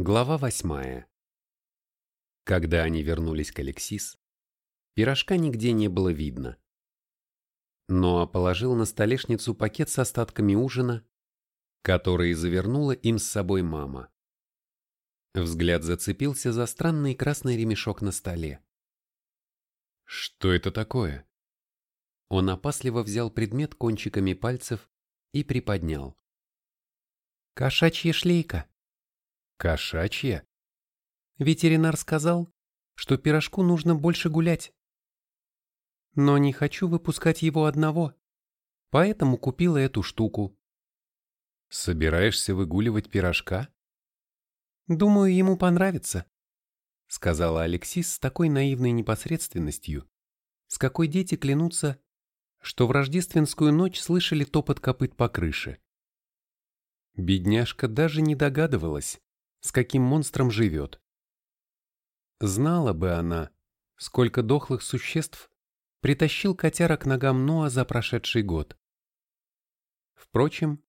Глава восьмая. Когда они вернулись к Алексис, пирожка нигде не было видно. Ноа положил на столешницу пакет с остатками ужина, который завернула им с собой мама. Взгляд зацепился за странный красный ремешок на столе. Что это такое? Он опасливо взял предмет кончиками пальцев и приподнял. Кошачья шлейка. Кошачья? Ветеринар сказал, что пирожку нужно больше гулять. Но не хочу выпускать его одного, поэтому купила эту штуку. Собираешься выгуливать пирожка? Думаю, ему понравится, сказала Алексис с такой наивной непосредственностью, с какой дети клянутся, что в рождественскую ночь слышали топот копыт по крыше. Бедняжка даже не догадывалась, с каким монстром живет. Знала бы она, сколько дохлых существ притащил котяра к ногам Ноа за прошедший год. Впрочем,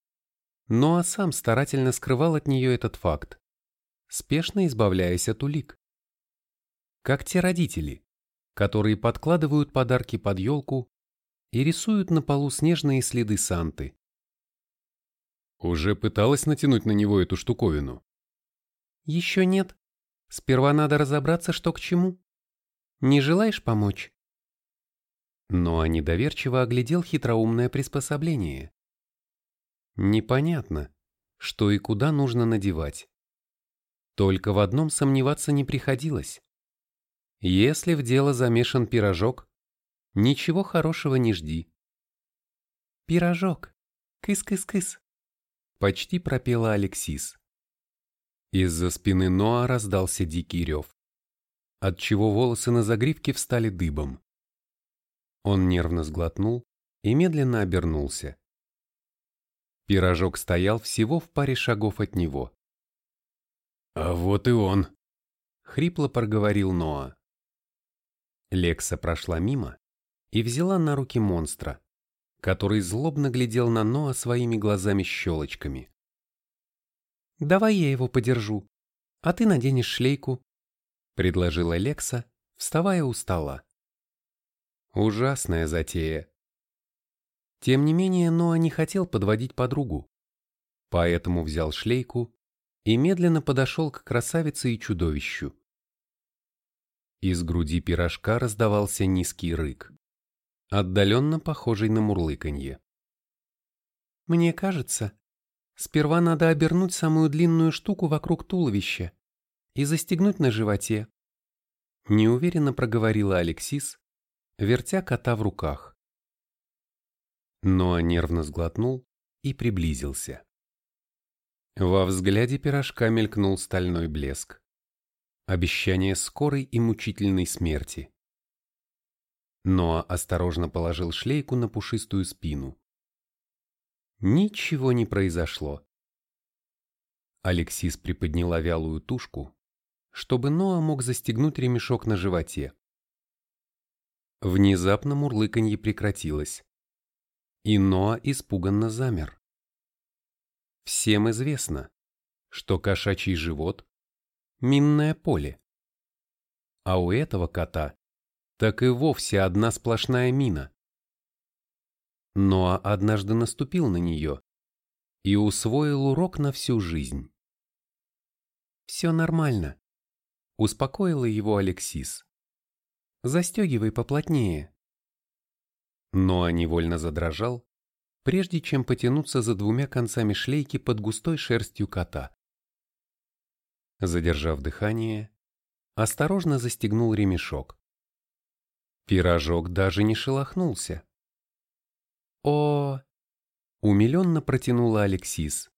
Ноа сам старательно скрывал от нее этот факт, спешно избавляясь от улик. Как те родители, которые подкладывают подарки под елку и рисуют на полу снежные следы Санты. Уже пыталась натянуть на него эту штуковину? Еще нет. Сперва надо разобраться, что к чему. Не желаешь помочь? Но недоверчиво оглядел хитроумное приспособление. Непонятно, что и куда нужно надевать. Только в одном сомневаться не приходилось. Если в дело замешан пирожок, ничего хорошего не жди. Пирожок. Кыс-кыс-кыс почти пропела Алексис. Из-за спины Ноа раздался дикий рев, отчего волосы на загривке встали дыбом. Он нервно сглотнул и медленно обернулся. Пирожок стоял всего в паре шагов от него. «А вот и он!» — хрипло проговорил Ноа. Лекса прошла мимо и взяла на руки монстра который злобно глядел на Ноа своими глазами-щелочками. «Давай я его подержу, а ты наденешь шлейку», — предложила Лекса, вставая у стола. Ужасная затея. Тем не менее, Ноа не хотел подводить подругу, поэтому взял шлейку и медленно подошел к красавице и чудовищу. Из груди пирожка раздавался низкий рык отдаленно похожий на мурлыканье. «Мне кажется, сперва надо обернуть самую длинную штуку вокруг туловища и застегнуть на животе», неуверенно проговорила Алексис, вертя кота в руках. Ноа нервно сглотнул и приблизился. Во взгляде пирожка мелькнул стальной блеск. Обещание скорой и мучительной смерти. Ноа осторожно положил шлейку на пушистую спину. Ничего не произошло. Алексис приподняла вялую тушку, чтобы Ноа мог застегнуть ремешок на животе. Внезапно мурлыканье прекратилось, и Ноа испуганно замер. Всем известно, что кошачий живот – минное поле, а у этого кота так и вовсе одна сплошная мина. Ноа однажды наступил на нее и усвоил урок на всю жизнь. «Все нормально», — успокоила его Алексис. «Застегивай поплотнее». Ноа невольно задрожал, прежде чем потянуться за двумя концами шлейки под густой шерстью кота. Задержав дыхание, осторожно застегнул ремешок. Пирожок даже не шелохнулся. «О!» — умиленно протянула Алексис.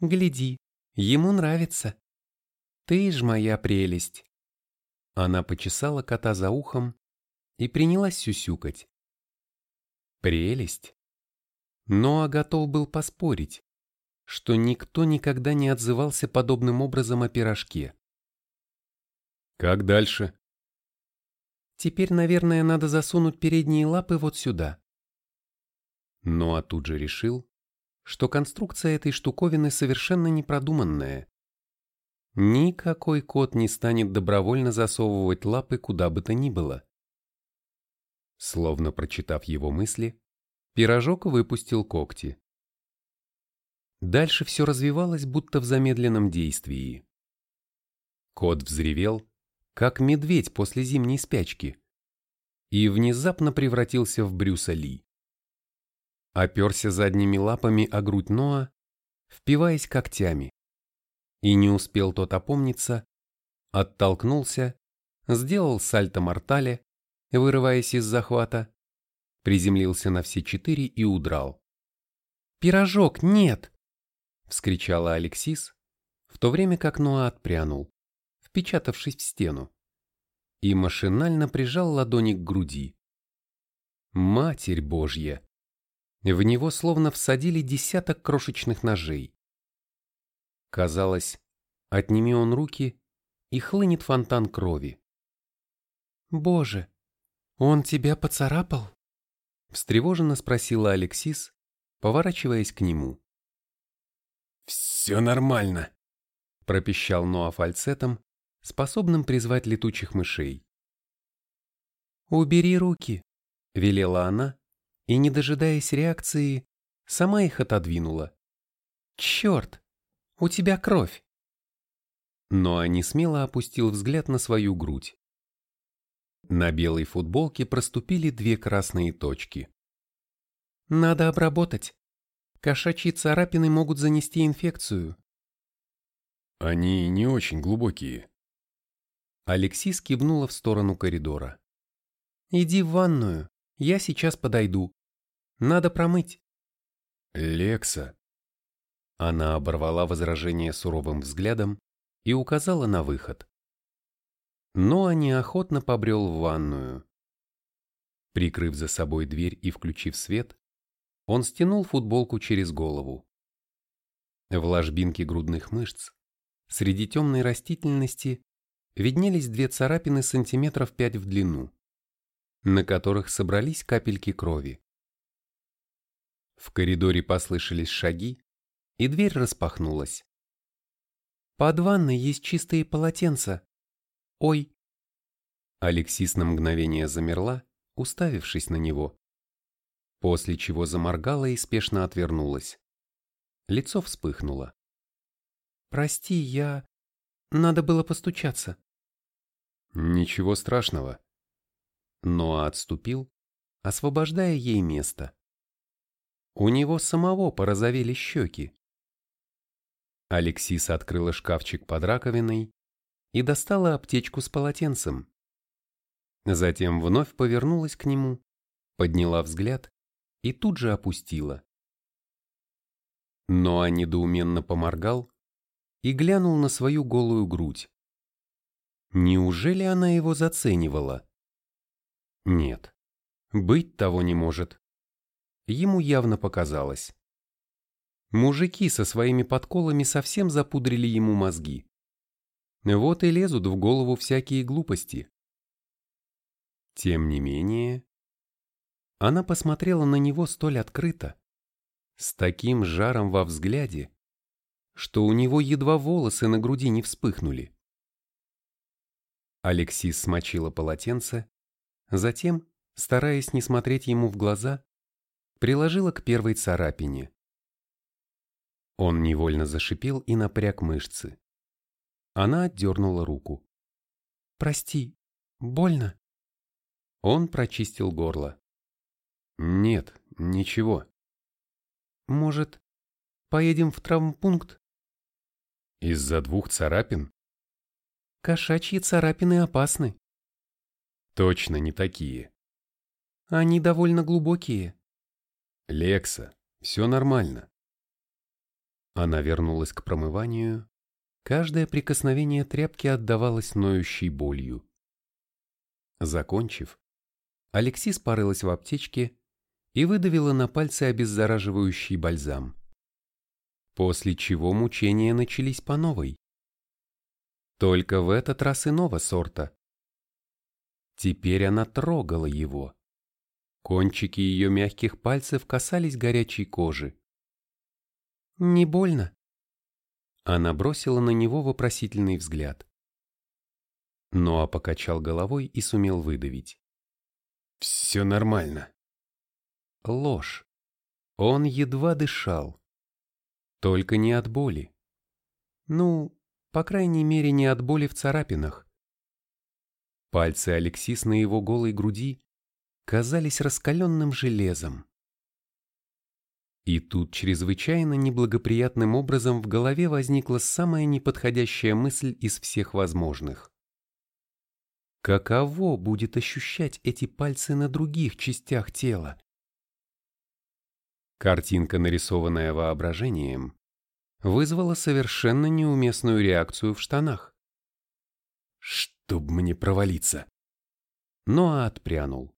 «Гляди, ему нравится. Ты ж моя прелесть!» Она почесала кота за ухом и принялась сюсюкать. Прелесть. Ноа готов был поспорить, что никто никогда не отзывался подобным образом о пирожке. «Как дальше?» Теперь, наверное, надо засунуть передние лапы вот сюда. Ну а тут же решил, что конструкция этой штуковины совершенно непродуманная. Никакой кот не станет добровольно засовывать лапы куда бы то ни было. Словно прочитав его мысли, пирожок выпустил когти. Дальше все развивалось, будто в замедленном действии. Кот взревел, как медведь после зимней спячки, и внезапно превратился в Брюса Ли. Оперся задними лапами о грудь Ноа, впиваясь когтями. И не успел тот опомниться, оттолкнулся, сделал сальто-мортале, вырываясь из захвата, приземлился на все четыре и удрал. «Пирожок, нет!» — вскричала Алексис, в то время как Ноа отпрянул, впечатавшись в стену, и машинально прижал ладони к груди. Матерь Божья! В него словно всадили десяток крошечных ножей. Казалось, отними он руки, и хлынет фонтан крови. «Боже, он тебя поцарапал?» Встревоженно спросила Алексис, поворачиваясь к нему. «Все нормально», — пропищал Ноа фальцетом, способным призвать летучих мышей. «Убери руки», — велела она, и, не дожидаясь реакции, сама их отодвинула. «Черт, у тебя кровь!» Но не смело опустил взгляд на свою грудь. На белой футболке проступили две красные точки. «Надо обработать. Кошачьи царапины могут занести инфекцию». «Они не очень глубокие», Алексис кивнула в сторону коридора. «Иди в ванную, я сейчас подойду. Надо промыть». «Лекса». Она оборвала возражение суровым взглядом и указала на выход. Но неохотно побрел в ванную. Прикрыв за собой дверь и включив свет, он стянул футболку через голову. В ложбинке грудных мышц, среди темной растительности, виднелись две царапины сантиметров пять в длину, на которых собрались капельки крови. В коридоре послышались шаги, и дверь распахнулась. «Под ванной есть чистые полотенца. Ой!» Алексис на мгновение замерла, уставившись на него, после чего заморгала и спешно отвернулась. Лицо вспыхнуло. «Прости, я...» Надо было постучаться. Ничего страшного. Но отступил, освобождая ей место. У него самого порозовели щеки. Алексис открыла шкафчик под раковиной и достала аптечку с полотенцем. Затем вновь повернулась к нему, подняла взгляд и тут же опустила. Но недоуменно поморгал, и глянул на свою голую грудь. Неужели она его заценивала? Нет, быть того не может. Ему явно показалось. Мужики со своими подколами совсем запудрили ему мозги. Вот и лезут в голову всякие глупости. Тем не менее, она посмотрела на него столь открыто, с таким жаром во взгляде, что у него едва волосы на груди не вспыхнули. Алексис смочила полотенце, затем, стараясь не смотреть ему в глаза, приложила к первой царапине. Он невольно зашипел и напряг мышцы. Она отдернула руку. «Прости, больно?» Он прочистил горло. «Нет, ничего». «Может, поедем в травмпункт?» Из-за двух царапин? Кошачьи царапины опасны. Точно не такие. Они довольно глубокие. Лекса, все нормально. Она вернулась к промыванию. Каждое прикосновение тряпки отдавалось ноющей болью. Закончив, Алексис порылась в аптечке и выдавила на пальцы обеззараживающий бальзам после чего мучения начались по новой. Только в этот раз иного сорта. Теперь она трогала его. Кончики ее мягких пальцев касались горячей кожи. «Не больно?» Она бросила на него вопросительный взгляд. Ноа покачал головой и сумел выдавить. «Все нормально». Ложь. Он едва дышал. Только не от боли. Ну, по крайней мере, не от боли в царапинах. Пальцы Алексис на его голой груди казались раскаленным железом. И тут чрезвычайно неблагоприятным образом в голове возникла самая неподходящая мысль из всех возможных. Каково будет ощущать эти пальцы на других частях тела? Картинка, нарисованная воображением, вызвала совершенно неуместную реакцию в штанах. «Чтоб мне провалиться!» Но отпрянул.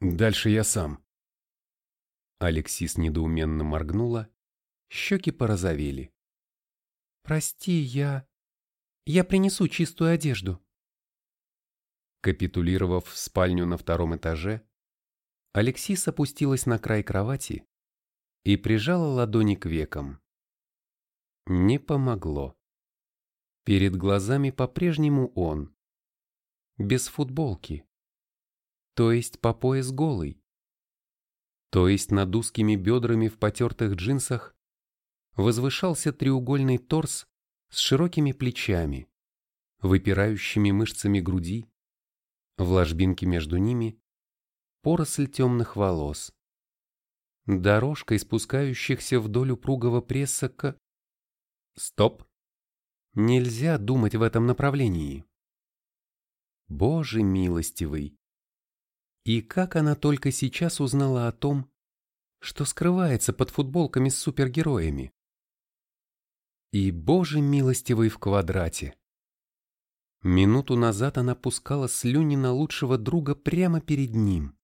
«Дальше я сам». Алексис недоуменно моргнула, щеки порозовели. «Прости, я... я принесу чистую одежду». Капитулировав в спальню на втором этаже, Алексис опустилась на край кровати и прижала ладони к векам. Не помогло. Перед глазами по-прежнему он. Без футболки. То есть по пояс голый. То есть над узкими бедрами в потертых джинсах возвышался треугольный торс с широкими плечами, выпирающими мышцами груди, в ложбинке между ними поросль темных волос, дорожка, спускающихся вдоль упругого пресса к Стоп. Нельзя думать в этом направлении. Боже милостивый. И как она только сейчас узнала о том, что скрывается под футболками с супергероями. И Боже милостивый в квадрате. Минуту назад она пускала слюни на лучшего друга прямо перед ним.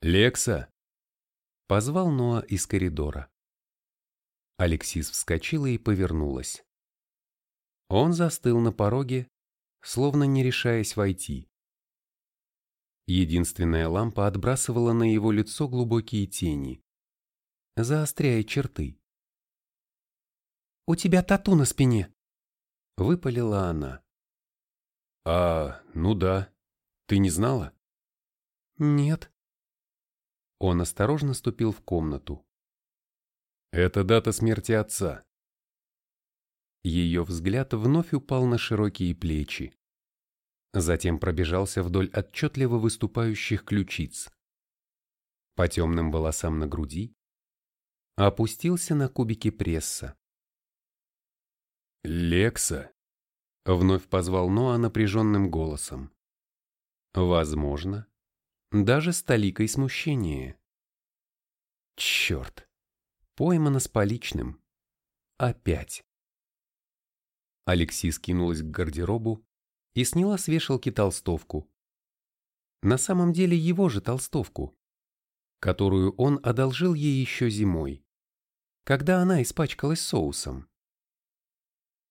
«Лекса!» — позвал Ноа из коридора. Алексис вскочила и повернулась. Он застыл на пороге, словно не решаясь войти. Единственная лампа отбрасывала на его лицо глубокие тени, заостряя черты. «У тебя тату на спине!» — выпалила она. «А, ну да. Ты не знала?» «Нет». Он осторожно ступил в комнату. Это дата смерти отца. Ее взгляд вновь упал на широкие плечи. Затем пробежался вдоль отчетливо выступающих ключиц. По темным волосам на груди. Опустился на кубики пресса. «Лекса!» — вновь позвал Ноа напряженным голосом. Возможно, даже с толикой смущения. Черт! Поймана с поличным. Опять. Алексей скинулась к гардеробу и сняла с вешалки толстовку. На самом деле его же толстовку, которую он одолжил ей еще зимой, когда она испачкалась соусом.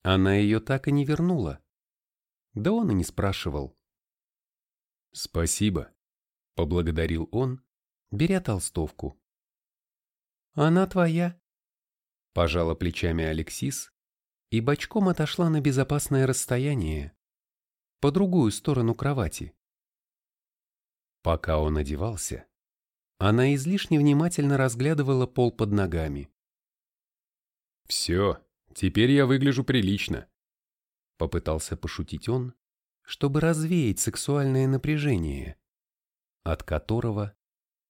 Она ее так и не вернула. Да он и не спрашивал. «Спасибо», — поблагодарил он, беря толстовку. Она твоя. Пожала плечами Алексис и бочком отошла на безопасное расстояние, по другую сторону кровати. Пока он одевался, она излишне внимательно разглядывала пол под ногами. «Все, теперь я выгляжу прилично», — попытался пошутить он, чтобы развеять сексуальное напряжение, от которого,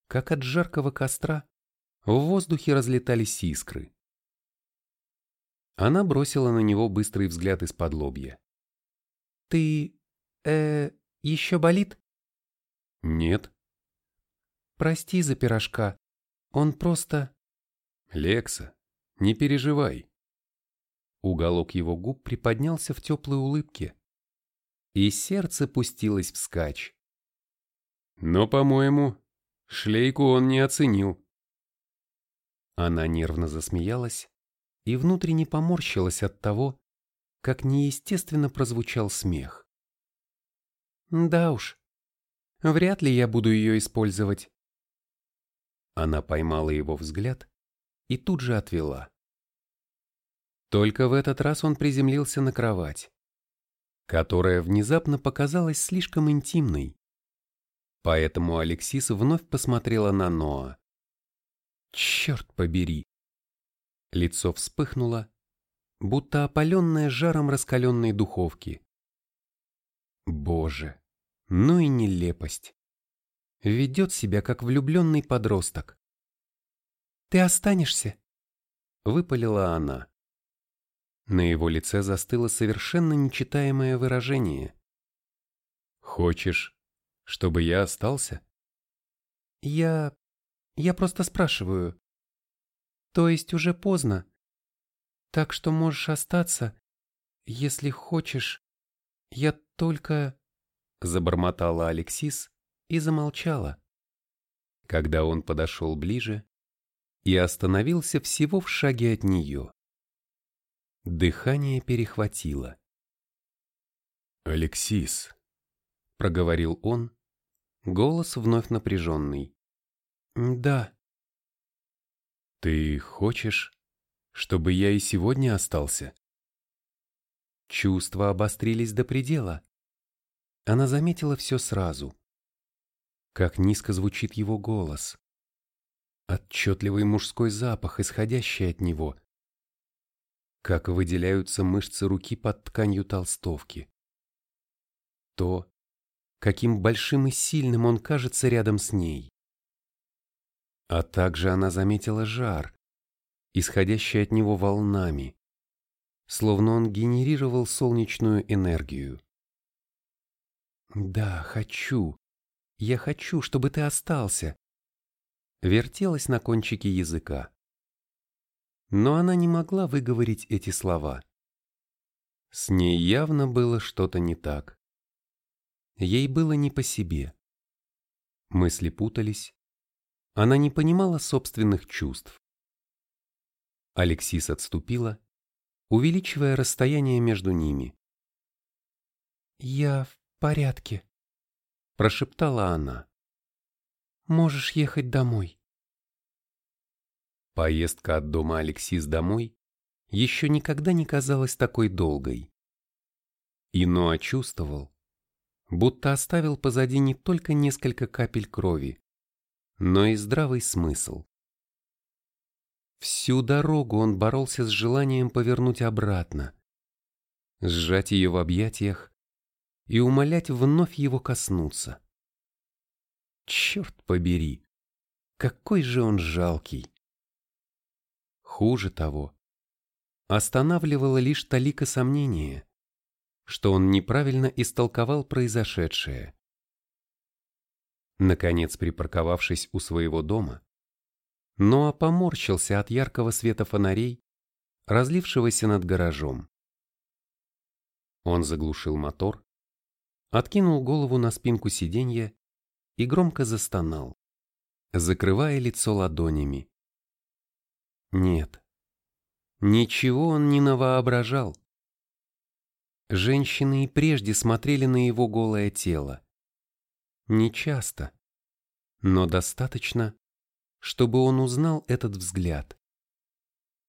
как от жаркого костра, в воздухе разлетались искры. Она бросила на него быстрый взгляд из-под лобья. «Ты... э... еще болит?» «Нет». «Прости за пирожка. Он просто...» «Лекса, не переживай». Уголок его губ приподнялся в теплой улыбке, и сердце пустилось вскачь. «Но, по-моему, шлейку он не оценил». Она нервно засмеялась и внутренне поморщилась от того, как неестественно прозвучал смех. «Да уж, вряд ли я буду ее использовать». Она поймала его взгляд и тут же отвела. Только в этот раз он приземлился на кровать, которая внезапно показалась слишком интимной. Поэтому Алексис вновь посмотрела на Ноа. Черт побери! Лицо вспыхнуло, будто опаленное жаром раскаленной духовки. Боже, ну и нелепость. Ведет себя, как влюбленный подросток. «Ты останешься?» — выпалила она. На его лице застыло совершенно нечитаемое выражение. «Хочешь, чтобы я остался?» «Я... я просто спрашиваю. То есть уже поздно. Так что можешь остаться, если хочешь. Я только...» Забормотала Алексис и замолчала. Когда он подошел ближе и остановился всего в шаге от нее. Дыхание перехватило. «Алексис», — проговорил он, голос вновь напряженный. «Да». «Ты хочешь, чтобы я и сегодня остался?» Чувства обострились до предела. Она заметила все сразу. Как низко звучит его голос. Отчетливый мужской запах, исходящий от него — как выделяются мышцы руки под тканью толстовки. То, каким большим и сильным он кажется рядом с ней. А также она заметила жар, исходящий от него волнами, словно он генерировал солнечную энергию. «Да, хочу. Я хочу, чтобы ты остался», вертелась на кончике языка но она не могла выговорить эти слова. С ней явно было что-то не так. Ей было не по себе. Мысли путались. Она не понимала собственных чувств. Алексис отступила, увеличивая расстояние между ними. «Я в порядке», – прошептала она. «Можешь ехать домой». Поездка от дома Алексис домой еще никогда не казалась такой долгой. И Ноа чувствовал, будто оставил позади не только несколько капель крови, но и здравый смысл. Всю дорогу он боролся с желанием повернуть обратно, сжать ее в объятиях и умолять вновь его коснуться. Черт побери, какой же он жалкий! Хуже того, останавливало лишь талика сомнения, что он неправильно истолковал произошедшее. Наконец, припарковавшись у своего дома, Ноа поморщился от яркого света фонарей, разлившегося над гаражом. Он заглушил мотор, откинул голову на спинку сиденья и громко застонал, закрывая лицо ладонями. Нет. Ничего он не навоображал. Женщины и прежде смотрели на его голое тело. Не часто, но достаточно, чтобы он узнал этот взгляд.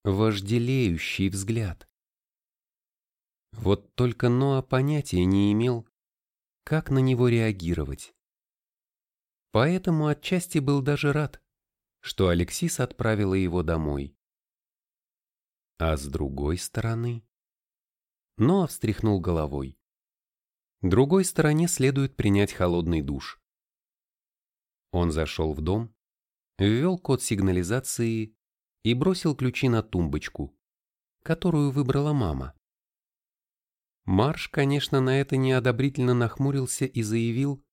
Вожделеющий взгляд. Вот только Ноа понятия не имел, как на него реагировать. Поэтому отчасти был даже рад, что Алексис отправила его домой. А с другой стороны... Ноа встряхнул головой. Другой стороне следует принять холодный душ. Он зашел в дом, ввел код сигнализации и бросил ключи на тумбочку, которую выбрала мама. Марш, конечно, на это неодобрительно нахмурился и заявил,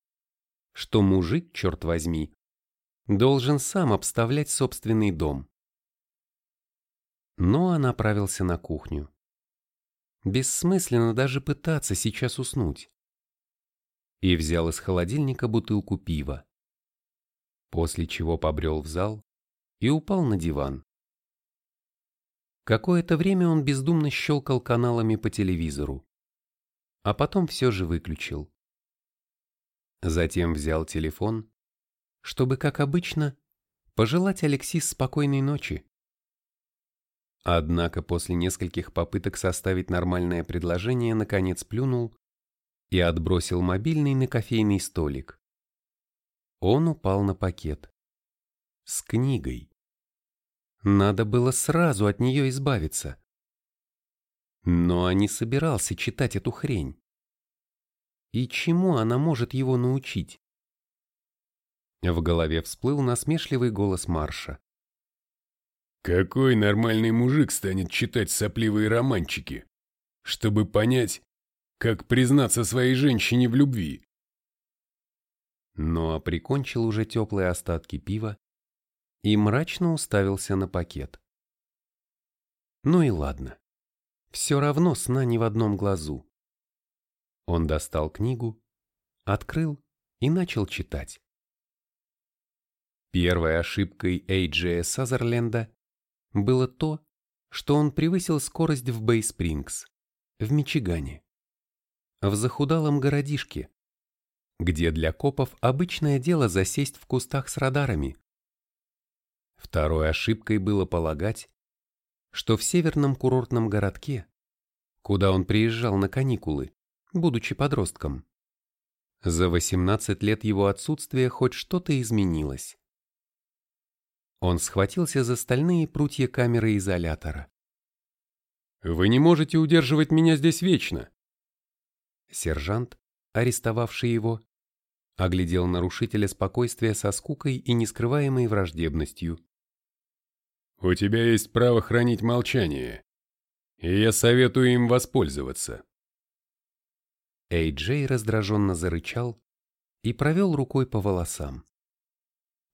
что мужик, черт возьми, должен сам обставлять собственный дом. Ноа направился на кухню. Бессмысленно даже пытаться сейчас уснуть. И взял из холодильника бутылку пива. После чего побрел в зал и упал на диван. Какое-то время он бездумно щелкал каналами по телевизору, а потом все же выключил. Затем взял телефон чтобы, как обычно, пожелать Алексис спокойной ночи. Однако после нескольких попыток составить нормальное предложение наконец плюнул и отбросил мобильный на кофейный столик. Он упал на пакет. С книгой. Надо было сразу от нее избавиться. Но не собирался читать эту хрень. И чему она может его научить? В голове всплыл насмешливый голос Марша. Какой нормальный мужик станет читать сопливые романчики, чтобы понять, как признаться своей женщине в любви? Но прикончил уже теплые остатки пива и мрачно уставился на пакет. Ну и ладно. Все равно сна ни в одном глазу. Он достал книгу, открыл и начал читать. Первой ошибкой Эйджея Сазерленда было то, что он превысил скорость в Бэй-Спрингс, в Мичигане, в захудалом городишке, где для копов обычное дело засесть в кустах с радарами. Второй ошибкой было полагать, что в северном курортном городке, куда он приезжал на каникулы, будучи подростком, за 18 лет его отсутствия хоть что-то изменилось. Он схватился за стальные прутья камеры изолятора. «Вы не можете удерживать меня здесь вечно!» Сержант, арестовавший его, оглядел нарушителя спокойствия со скукой и нескрываемой враждебностью. «У тебя есть право хранить молчание, и я советую им воспользоваться». Эй Джей раздраженно зарычал и провел рукой по волосам.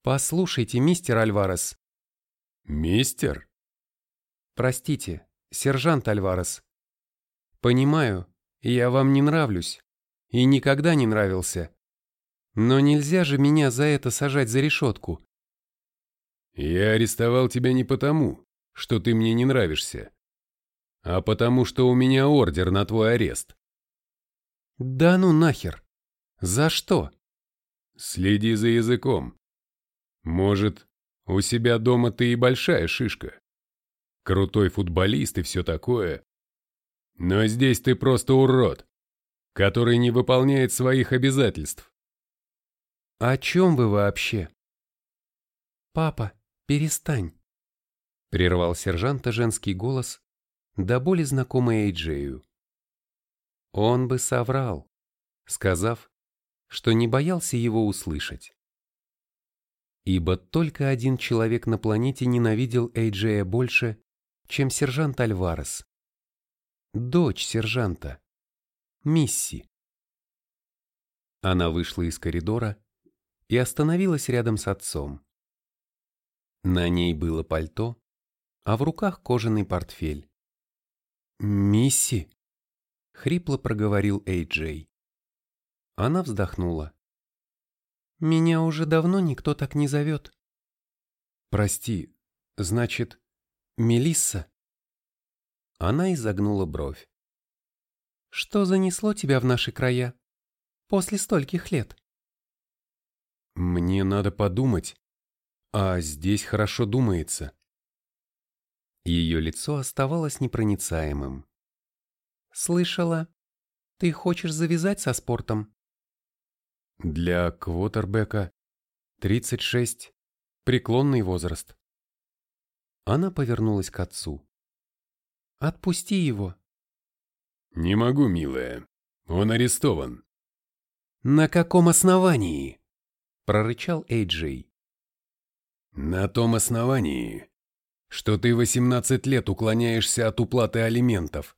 «Послушайте, мистер Альварес». «Мистер?» «Простите, сержант Альварес. Понимаю, я вам не нравлюсь и никогда не нравился. Но нельзя же меня за это сажать за решетку». «Я арестовал тебя не потому, что ты мне не нравишься, а потому что у меня ордер на твой арест». «Да ну нахер! За что?» «Следи за языком. Может, у себя дома ты и большая шишка. Крутой футболист и все такое. Но здесь ты просто урод, который не выполняет своих обязательств. О чем вы вообще? Папа, перестань. Прервал сержанта женский голос, до боли знакомый Эйджею. Он бы соврал, сказав, что не боялся его услышать ибо только один человек на планете ненавидел Эйджея больше, чем сержант Альварес. Дочь сержанта. Мисси. Она вышла из коридора и остановилась рядом с отцом. На ней было пальто, а в руках кожаный портфель. «Мисси?» — хрипло проговорил Эйджей. Она вздохнула. Меня уже давно никто так не зовет. Прости, значит, Мелисса? Она изогнула бровь. Что занесло тебя в наши края? После стольких лет? Мне надо подумать, а здесь хорошо думается. Ее лицо оставалось непроницаемым. Слышала, ты хочешь завязать со спортом? Для квотербека 36 – преклонный возраст. Она повернулась к отцу. «Отпусти его». «Не могу, милая. Он арестован». «На каком основании?» – прорычал Эйджей. «На том основании, что ты 18 лет уклоняешься от уплаты алиментов».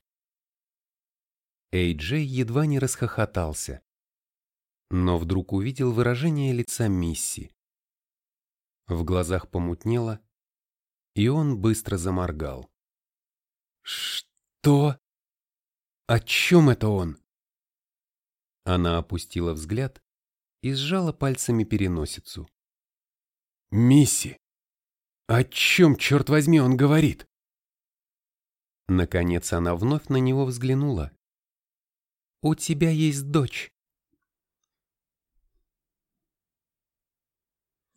Эйджей едва не расхохотался но вдруг увидел выражение лица Мисси. В глазах помутнело, и он быстро заморгал. «Что? О чем это он?» Она опустила взгляд и сжала пальцами переносицу. «Мисси, о чем, черт возьми, он говорит?» Наконец она вновь на него взглянула. «У тебя есть дочь.